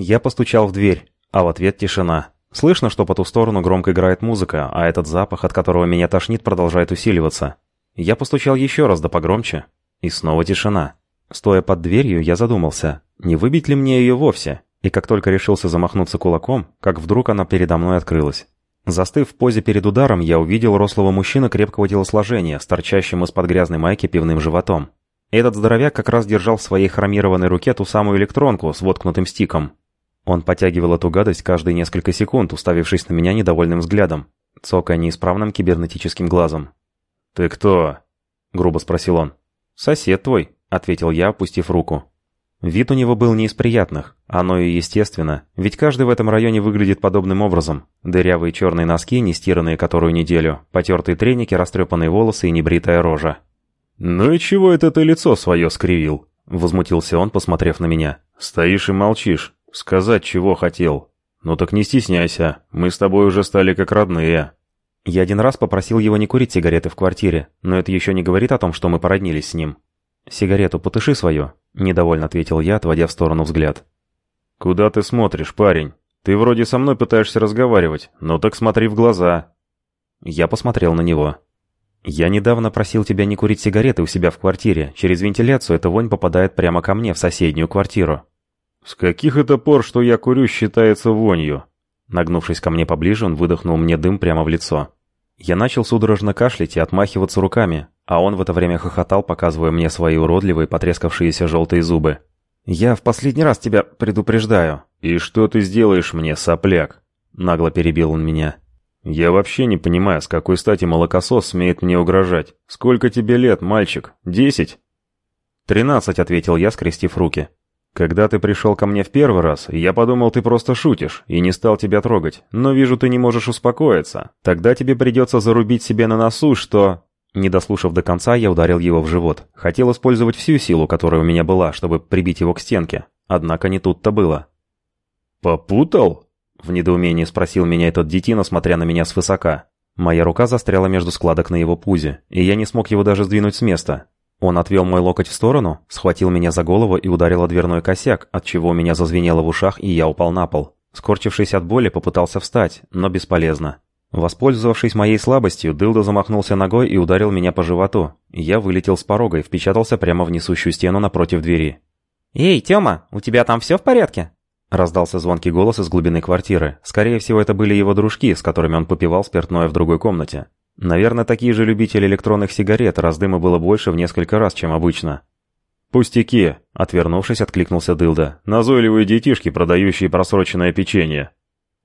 Я постучал в дверь, а в ответ тишина. Слышно, что по ту сторону громко играет музыка, а этот запах, от которого меня тошнит, продолжает усиливаться. Я постучал еще раз, да погромче. И снова тишина. Стоя под дверью, я задумался, не выбить ли мне ее вовсе. И как только решился замахнуться кулаком, как вдруг она передо мной открылась. Застыв в позе перед ударом, я увидел рослого мужчину крепкого телосложения с торчащим из-под грязной майки пивным животом. Этот здоровяк как раз держал в своей хромированной руке ту самую электронку с воткнутым стиком. Он потягивал эту гадость каждые несколько секунд, уставившись на меня недовольным взглядом, цокая неисправным кибернетическим глазом. «Ты кто?» — грубо спросил он. «Сосед твой», — ответил я, опустив руку. Вид у него был не из приятных, оно и естественно, ведь каждый в этом районе выглядит подобным образом. Дырявые черные носки, не стиранные которую неделю, потертые треники, растрепанные волосы и небритая рожа. «Ну и чего это ты лицо свое скривил?» — возмутился он, посмотрев на меня. «Стоишь и молчишь. «Сказать, чего хотел. Ну так не стесняйся, мы с тобой уже стали как родные». Я один раз попросил его не курить сигареты в квартире, но это еще не говорит о том, что мы породнились с ним. «Сигарету потуши свою», — недовольно ответил я, отводя в сторону взгляд. «Куда ты смотришь, парень? Ты вроде со мной пытаешься разговаривать, но так смотри в глаза». Я посмотрел на него. «Я недавно просил тебя не курить сигареты у себя в квартире. Через вентиляцию эта вонь попадает прямо ко мне в соседнюю квартиру. «С каких это пор, что я курю, считается вонью?» Нагнувшись ко мне поближе, он выдохнул мне дым прямо в лицо. Я начал судорожно кашлять и отмахиваться руками, а он в это время хохотал, показывая мне свои уродливые, потрескавшиеся желтые зубы. «Я в последний раз тебя предупреждаю». «И что ты сделаешь мне, сопляк?» Нагло перебил он меня. «Я вообще не понимаю, с какой стати молокосос смеет мне угрожать. Сколько тебе лет, мальчик? Десять?» «Тринадцать», — ответил я, скрестив руки. «Когда ты пришел ко мне в первый раз, я подумал, ты просто шутишь, и не стал тебя трогать. Но вижу, ты не можешь успокоиться. Тогда тебе придется зарубить себе на носу, что...» Не дослушав до конца, я ударил его в живот. Хотел использовать всю силу, которая у меня была, чтобы прибить его к стенке. Однако не тут-то было. «Попутал?» В недоумении спросил меня этот детина, смотря на меня свысока. Моя рука застряла между складок на его пузе, и я не смог его даже сдвинуть с места. Он отвел мой локоть в сторону, схватил меня за голову и ударил о дверной косяк, от чего у меня зазвенело в ушах, и я упал на пол. Скорчившись от боли, попытался встать, но бесполезно. Воспользовавшись моей слабостью, Дылда замахнулся ногой и ударил меня по животу. Я вылетел с порога и впечатался прямо в несущую стену напротив двери. «Эй, Тёма, у тебя там все в порядке?» Раздался звонкий голос из глубины квартиры. Скорее всего, это были его дружки, с которыми он попивал спиртное в другой комнате. Наверное, такие же любители электронных сигарет, раз дыма было больше в несколько раз, чем обычно. «Пустяки!» — отвернувшись, откликнулся Дылда. «Назойливые детишки, продающие просроченное печенье!»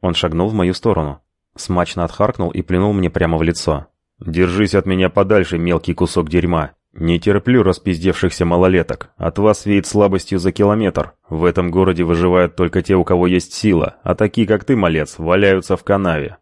Он шагнул в мою сторону. Смачно отхаркнул и плюнул мне прямо в лицо. «Держись от меня подальше, мелкий кусок дерьма! Не терплю распиздевшихся малолеток. От вас веет слабостью за километр. В этом городе выживают только те, у кого есть сила, а такие, как ты, малец, валяются в канаве.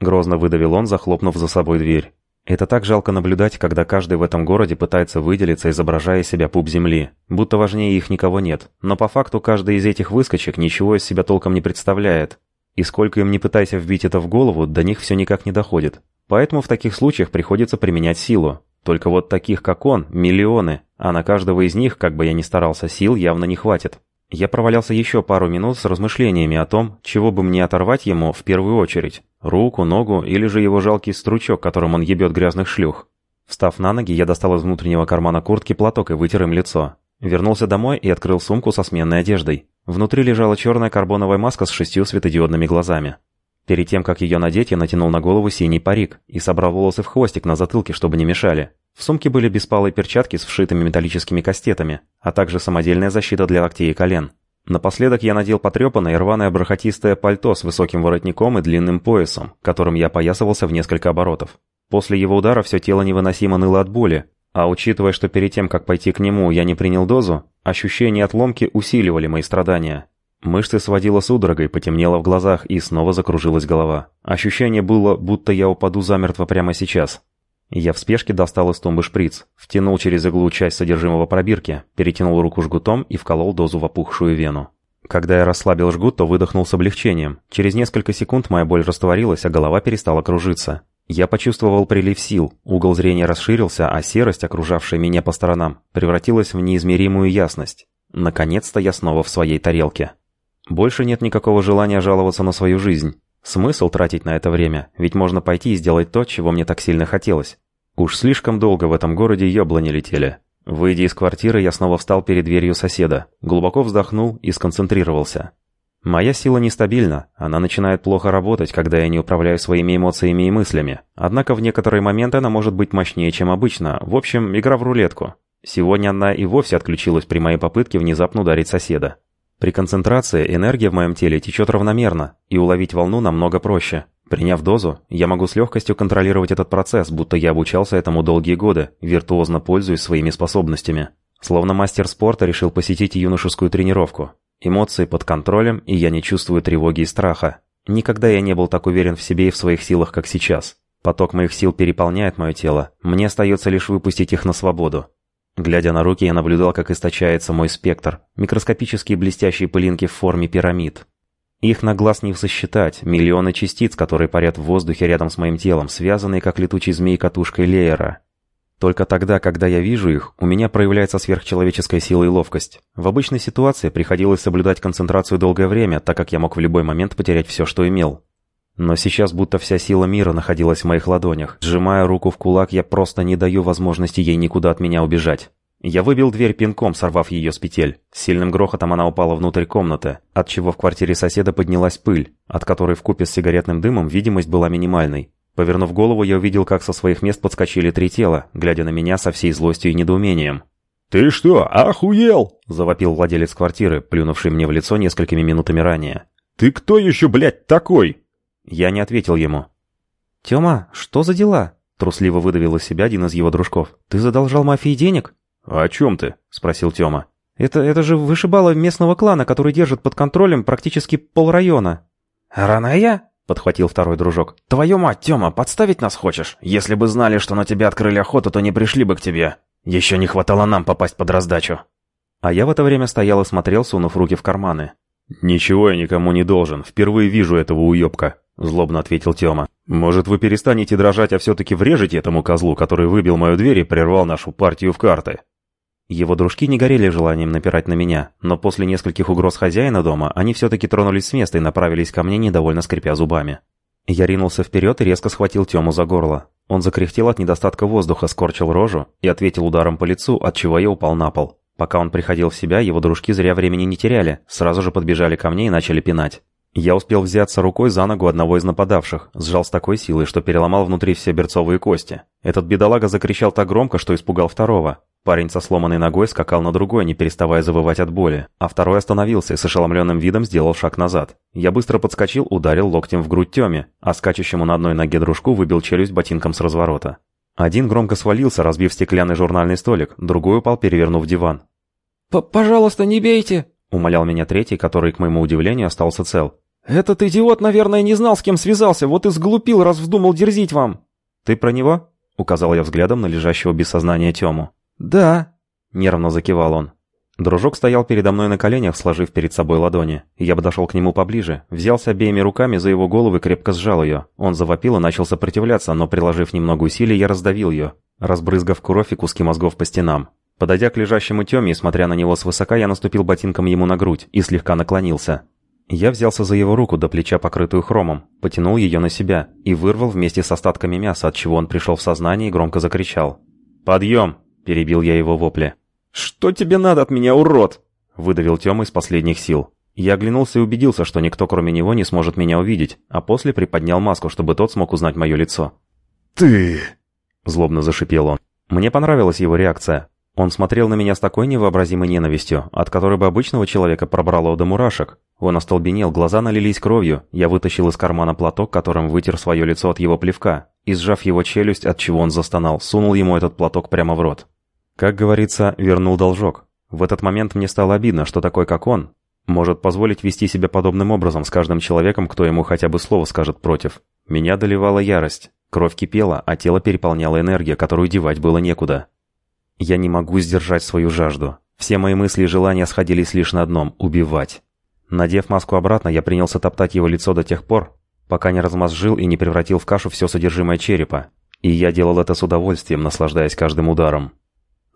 Грозно выдавил он, захлопнув за собой дверь. Это так жалко наблюдать, когда каждый в этом городе пытается выделиться, изображая себя пуп земли. Будто важнее их никого нет. Но по факту каждый из этих выскочек ничего из себя толком не представляет. И сколько им не пытайся вбить это в голову, до них все никак не доходит. Поэтому в таких случаях приходится применять силу. Только вот таких, как он, миллионы, а на каждого из них, как бы я ни старался, сил явно не хватит. Я провалялся еще пару минут с размышлениями о том, чего бы мне оторвать ему в первую очередь. Руку, ногу или же его жалкий стручок, которым он ебет грязных шлюх. Встав на ноги, я достал из внутреннего кармана куртки платок и вытер им лицо. Вернулся домой и открыл сумку со сменной одеждой. Внутри лежала черная карбоновая маска с шестью светодиодными глазами. Перед тем, как ее надеть, я натянул на голову синий парик и собрал волосы в хвостик на затылке, чтобы не мешали. В сумке были беспалые перчатки с вшитыми металлическими кастетами, а также самодельная защита для локтей и колен. Напоследок я надел потрепанное рваное бархатистое пальто с высоким воротником и длинным поясом, которым я поясывался в несколько оборотов. После его удара все тело невыносимо ныло от боли, а учитывая, что перед тем, как пойти к нему, я не принял дозу, ощущения отломки усиливали мои страдания. Мышцы сводило судорогой, потемнело в глазах и снова закружилась голова. Ощущение было, будто я упаду замертво прямо сейчас. Я в спешке достал из тумбы шприц, втянул через иглу часть содержимого пробирки, перетянул руку жгутом и вколол дозу в опухшую вену. Когда я расслабил жгут, то выдохнул с облегчением. Через несколько секунд моя боль растворилась, а голова перестала кружиться. Я почувствовал прилив сил, угол зрения расширился, а серость, окружавшая меня по сторонам, превратилась в неизмеримую ясность. Наконец-то я снова в своей тарелке. Больше нет никакого желания жаловаться на свою жизнь. Смысл тратить на это время, ведь можно пойти и сделать то, чего мне так сильно хотелось. Уж слишком долго в этом городе ёблани летели. Выйдя из квартиры, я снова встал перед дверью соседа, глубоко вздохнул и сконцентрировался. Моя сила нестабильна, она начинает плохо работать, когда я не управляю своими эмоциями и мыслями. Однако в некоторые моменты она может быть мощнее, чем обычно. В общем, игра в рулетку. Сегодня она и вовсе отключилась при моей попытке внезапно ударить соседа. При концентрации энергия в моем теле течет равномерно, и уловить волну намного проще. Приняв дозу, я могу с легкостью контролировать этот процесс, будто я обучался этому долгие годы, виртуозно пользуясь своими способностями. Словно мастер спорта решил посетить юношескую тренировку. Эмоции под контролем, и я не чувствую тревоги и страха. Никогда я не был так уверен в себе и в своих силах, как сейчас. Поток моих сил переполняет мое тело. Мне остается лишь выпустить их на свободу. Глядя на руки, я наблюдал, как источается мой спектр. Микроскопические блестящие пылинки в форме пирамид. Их на глаз не сосчитать. Миллионы частиц, которые парят в воздухе рядом с моим телом, связанные как летучий змей катушкой Леера. Только тогда, когда я вижу их, у меня проявляется сверхчеловеческая сила и ловкость. В обычной ситуации приходилось соблюдать концентрацию долгое время, так как я мог в любой момент потерять все, что имел. Но сейчас будто вся сила мира находилась в моих ладонях. Сжимая руку в кулак, я просто не даю возможности ей никуда от меня убежать. Я выбил дверь пинком, сорвав ее с петель. С сильным грохотом она упала внутрь комнаты, отчего в квартире соседа поднялась пыль, от которой в купе с сигаретным дымом видимость была минимальной. Повернув голову, я увидел, как со своих мест подскочили три тела, глядя на меня со всей злостью и недоумением. «Ты что, охуел?» – завопил владелец квартиры, плюнувший мне в лицо несколькими минутами ранее. «Ты кто еще, блядь, такой?» Я не ответил ему. «Тёма, что за дела?» — трусливо выдавил из себя один из его дружков. «Ты задолжал мафии денег?» «О чем ты?» — спросил Тёма. «Это, это же вышибало местного клана, который держит под контролем практически полрайона». «Ранея?» — подхватил второй дружок. «Твою мать, Тёма, подставить нас хочешь? Если бы знали, что на тебя открыли охоту, то не пришли бы к тебе. Еще не хватало нам попасть под раздачу». А я в это время стоял и смотрел, сунув руки в карманы. «Ничего я никому не должен. Впервые вижу этого уёбка», — злобно ответил Тёма. «Может, вы перестанете дрожать, а все-таки врежете этому козлу, который выбил мою дверь и прервал нашу партию в карты?» Его дружки не горели желанием напирать на меня, но после нескольких угроз хозяина дома они все-таки тронулись с места и направились ко мне, недовольно скрипя зубами. Я ринулся вперед и резко схватил Тему за горло. Он закряхтел от недостатка воздуха, скорчил рожу и ответил ударом по лицу, от чего я упал на пол. Пока он приходил в себя, его дружки зря времени не теряли, сразу же подбежали ко мне и начали пинать. Я успел взяться рукой за ногу одного из нападавших, сжал с такой силой, что переломал внутри все берцовые кости. Этот бедолага закричал так громко, что испугал второго. Парень со сломанной ногой скакал на другой, не переставая завывать от боли, а второй остановился и с ошеломленным видом сделал шаг назад. Я быстро подскочил, ударил локтем в грудь Тёме, а скачущему на одной ноге дружку выбил челюсть ботинком с разворота. Один громко свалился, разбив стеклянный журнальный столик, другой упал, перевернув диван. «Пожалуйста, не бейте!» — умолял меня третий, который, к моему удивлению, остался цел. «Этот идиот, наверное, не знал, с кем связался, вот и сглупил, раз вздумал дерзить вам». «Ты про него?» — указал я взглядом на лежащего без сознания Тему. «Да», — нервно закивал он. Дружок стоял передо мной на коленях, сложив перед собой ладони. Я подошел к нему поближе, взялся обеими руками за его голову и крепко сжал ее. Он завопил и начал сопротивляться, но, приложив немного усилий, я раздавил ее, разбрызгав кровь и куски мозгов по стенам. Подойдя к лежащему Тёме и смотря на него свысока, я наступил ботинком ему на грудь и слегка наклонился. Я взялся за его руку до плеча, покрытую хромом, потянул ее на себя и вырвал вместе с остатками мяса, от чего он пришел в сознание и громко закричал. «Подъем!» – перебил я его вопли. «Что тебе надо от меня, урод?» – выдавил Тёма из последних сил. Я оглянулся и убедился, что никто кроме него не сможет меня увидеть, а после приподнял маску, чтобы тот смог узнать мое лицо. «Ты!» – злобно зашипел он. Мне понравилась его реакция. Он смотрел на меня с такой невообразимой ненавистью, от которой бы обычного человека пробрало до мурашек. Он остолбенел, глаза налились кровью. Я вытащил из кармана платок, которым вытер свое лицо от его плевка, и, сжав его челюсть, от чего он застонал, сунул ему этот платок прямо в рот. Как говорится, вернул должок. В этот момент мне стало обидно, что такой, как он, может позволить вести себя подобным образом с каждым человеком, кто ему хотя бы слово скажет против. Меня доливала ярость. Кровь кипела, а тело переполняла энергия, которую девать было некуда. Я не могу сдержать свою жажду. Все мои мысли и желания сходились лишь на одном – убивать. Надев маску обратно, я принялся топтать его лицо до тех пор, пока не размозжил и не превратил в кашу все содержимое черепа. И я делал это с удовольствием, наслаждаясь каждым ударом.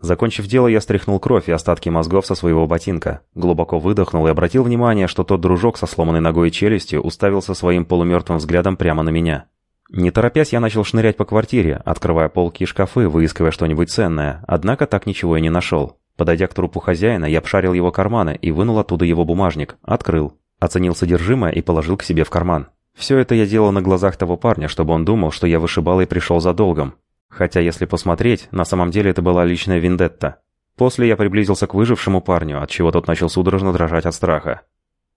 Закончив дело, я стряхнул кровь и остатки мозгов со своего ботинка, глубоко выдохнул и обратил внимание, что тот дружок со сломанной ногой и челюстью уставился своим полумертвым взглядом прямо на меня. Не торопясь, я начал шнырять по квартире, открывая полки и шкафы, выискивая что-нибудь ценное, однако так ничего и не нашел. Подойдя к трупу хозяина, я обшарил его карманы и вынул оттуда его бумажник, открыл, оценил содержимое и положил к себе в карман. Все это я делал на глазах того парня, чтобы он думал, что я вышибал и пришел за долгом. Хотя, если посмотреть, на самом деле это была личная вендетта. После я приблизился к выжившему парню, от чего тот начал судорожно дрожать от страха.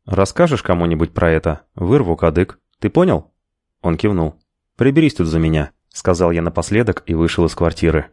«Расскажешь кому-нибудь про это? Вырву кадык. Ты понял?» Он кивнул. «Приберись тут за меня», — сказал я напоследок и вышел из квартиры.